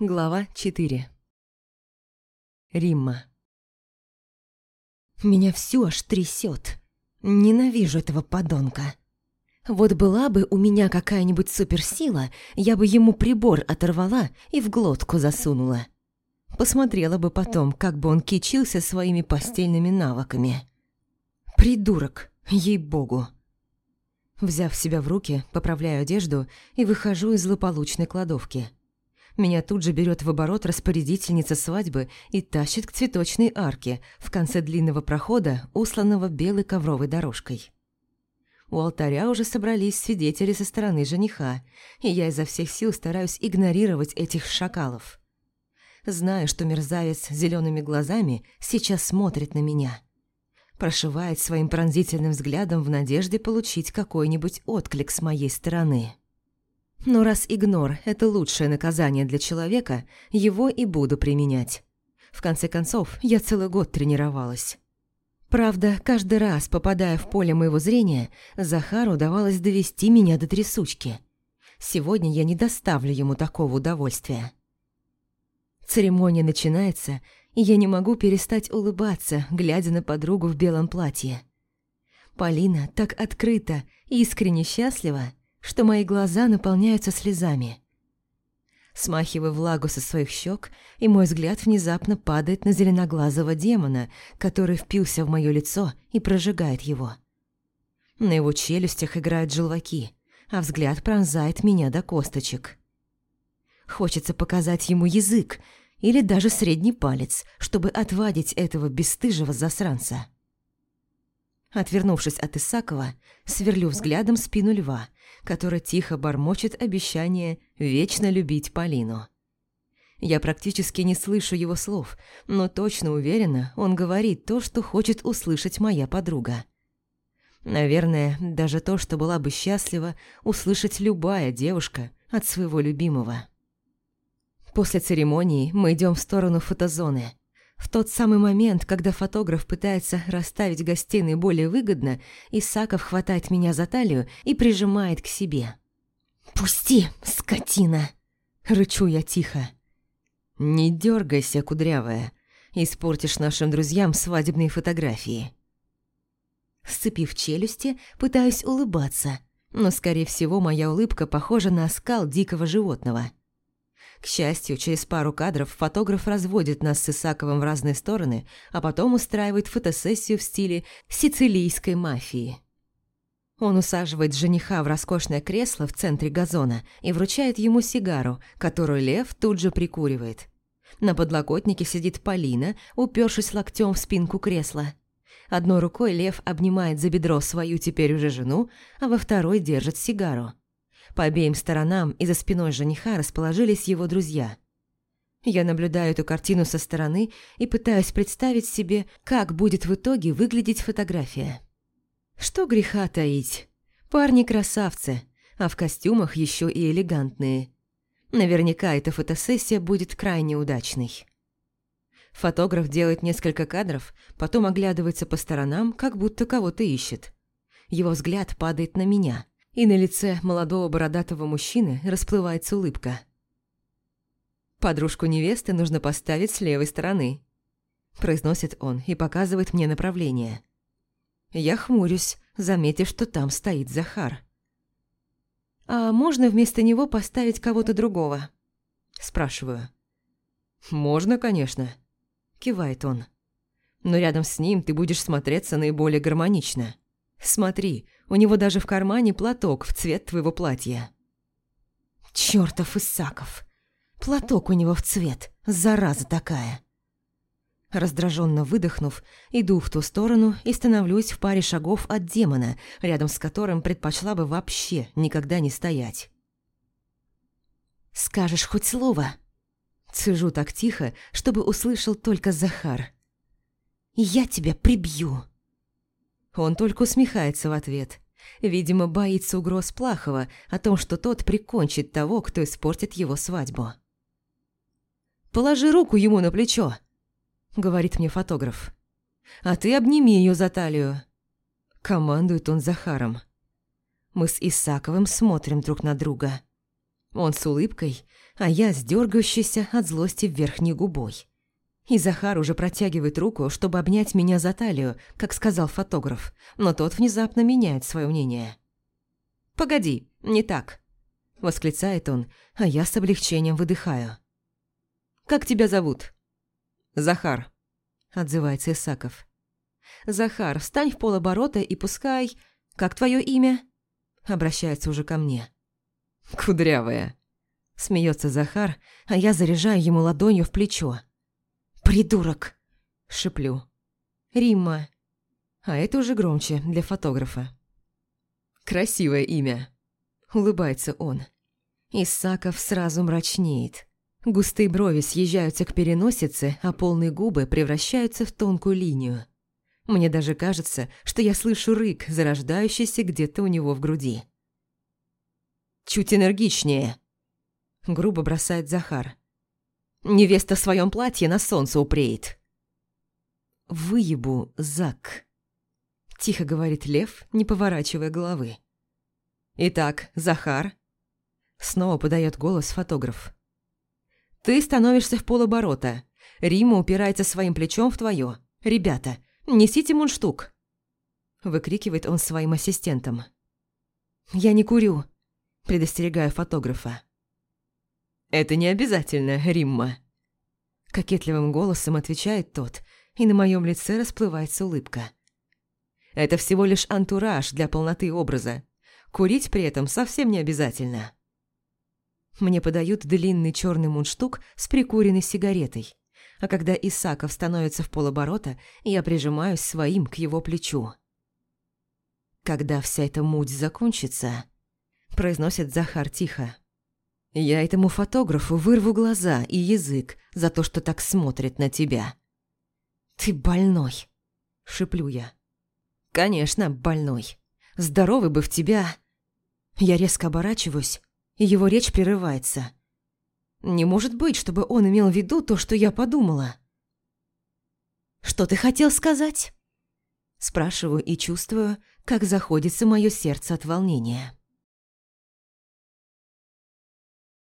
Глава 4 Римма Меня всё аж трясёт. Ненавижу этого подонка. Вот была бы у меня какая-нибудь суперсила, я бы ему прибор оторвала и в глотку засунула. Посмотрела бы потом, как бы он кичился своими постельными навыками. Придурок, ей-богу. Взяв себя в руки, поправляю одежду и выхожу из злополучной кладовки. Меня тут же берет в оборот распорядительница свадьбы и тащит к цветочной арке в конце длинного прохода, усланного белой ковровой дорожкой. У алтаря уже собрались свидетели со стороны жениха, и я изо всех сил стараюсь игнорировать этих шакалов. Знаю, что мерзавец с зелеными глазами сейчас смотрит на меня. Прошивает своим пронзительным взглядом в надежде получить какой-нибудь отклик с моей стороны. Но раз игнор – это лучшее наказание для человека, его и буду применять. В конце концов, я целый год тренировалась. Правда, каждый раз, попадая в поле моего зрения, Захару удавалось довести меня до трясучки. Сегодня я не доставлю ему такого удовольствия. Церемония начинается, и я не могу перестать улыбаться, глядя на подругу в белом платье. Полина так открыто и искренне счастлива, что мои глаза наполняются слезами. Смахиваю влагу со своих щек, и мой взгляд внезапно падает на зеленоглазого демона, который впился в мое лицо и прожигает его. На его челюстях играют желваки, а взгляд пронзает меня до косточек. Хочется показать ему язык или даже средний палец, чтобы отвадить этого бесстыжего засранца. Отвернувшись от Исакова, сверлю взглядом спину льва, который тихо бормочет обещание вечно любить Полину. Я практически не слышу его слов, но точно уверена, он говорит то, что хочет услышать моя подруга. Наверное, даже то, что была бы счастлива услышать любая девушка от своего любимого. После церемонии мы идем в сторону фотозоны – в тот самый момент, когда фотограф пытается расставить гостиной более выгодно, Исаков хватает меня за талию и прижимает к себе. «Пусти, скотина!» – рычу я тихо. «Не дергайся, кудрявая, испортишь нашим друзьям свадебные фотографии». Сцепив челюсти, пытаюсь улыбаться, но, скорее всего, моя улыбка похожа на оскал дикого животного – к счастью, через пару кадров фотограф разводит нас с Исаковым в разные стороны, а потом устраивает фотосессию в стиле сицилийской мафии. Он усаживает жениха в роскошное кресло в центре газона и вручает ему сигару, которую Лев тут же прикуривает. На подлокотнике сидит Полина, упершись локтем в спинку кресла. Одной рукой Лев обнимает за бедро свою теперь уже жену, а во второй держит сигару. По обеим сторонам и за спиной жениха расположились его друзья. Я наблюдаю эту картину со стороны и пытаюсь представить себе, как будет в итоге выглядеть фотография. Что греха таить. Парни красавцы, а в костюмах еще и элегантные. Наверняка эта фотосессия будет крайне удачной. Фотограф делает несколько кадров, потом оглядывается по сторонам, как будто кого-то ищет. Его взгляд падает на меня и на лице молодого бородатого мужчины расплывается улыбка. «Подружку невесты нужно поставить с левой стороны», – произносит он и показывает мне направление. Я хмурюсь, заметив, что там стоит Захар. «А можно вместо него поставить кого-то другого?» – спрашиваю. «Можно, конечно», – кивает он. «Но рядом с ним ты будешь смотреться наиболее гармонично. Смотри, у него даже в кармане платок в цвет твоего платья. Чёртов Исаков. Платок у него в цвет, зараза такая. Раздраженно выдохнув, иду в ту сторону и становлюсь в паре шагов от демона, рядом с которым предпочла бы вообще никогда не стоять. «Скажешь хоть слово?» Цежу так тихо, чтобы услышал только Захар. «Я тебя прибью!» Он только усмехается в ответ. Видимо, боится угроз Плахова о том, что тот прикончит того, кто испортит его свадьбу. «Положи руку ему на плечо», — говорит мне фотограф. «А ты обними ее за талию». Командует он Захаром. Мы с Исаковым смотрим друг на друга. Он с улыбкой, а я с дергающейся от злости верхней губой. И Захар уже протягивает руку, чтобы обнять меня за талию, как сказал фотограф, но тот внезапно меняет свое мнение. «Погоди, не так», – восклицает он, а я с облегчением выдыхаю. «Как тебя зовут?» «Захар», – отзывается Исаков. «Захар, встань в полоборота и пускай... Как твое имя?» Обращается уже ко мне. «Кудрявая», – смеется Захар, а я заряжаю ему ладонью в плечо. «Придурок!» – шиплю. «Римма». А это уже громче для фотографа. «Красивое имя», – улыбается он. Исаков сразу мрачнеет. Густые брови съезжаются к переносице, а полные губы превращаются в тонкую линию. Мне даже кажется, что я слышу рык, зарождающийся где-то у него в груди. «Чуть энергичнее», – грубо бросает Захар. «Невеста в своем платье на солнце упреет». «Выебу, Зак», – тихо говорит Лев, не поворачивая головы. «Итак, Захар», – снова подает голос фотограф. «Ты становишься в полоборота. Рима упирается своим плечом в твое. Ребята, несите мундштук!» Выкрикивает он своим ассистентам. «Я не курю», – предостерегаю фотографа. «Это не обязательно, Римма», – кокетливым голосом отвечает тот, и на моем лице расплывается улыбка. «Это всего лишь антураж для полноты образа. Курить при этом совсем не обязательно». Мне подают длинный черный мундштук с прикуренной сигаретой а когда Исаков становится в полоборота, я прижимаюсь своим к его плечу. «Когда вся эта муть закончится», – произносит Захар тихо, – «я этому фотографу вырву глаза и язык за то, что так смотрит на тебя». «Ты больной», – шиплю я. «Конечно, больной. Здоровый бы в тебя...» Я резко оборачиваюсь, и его речь прерывается – не может быть, чтобы он имел в виду то, что я подумала. «Что ты хотел сказать?» Спрашиваю и чувствую, как заходится мое сердце от волнения.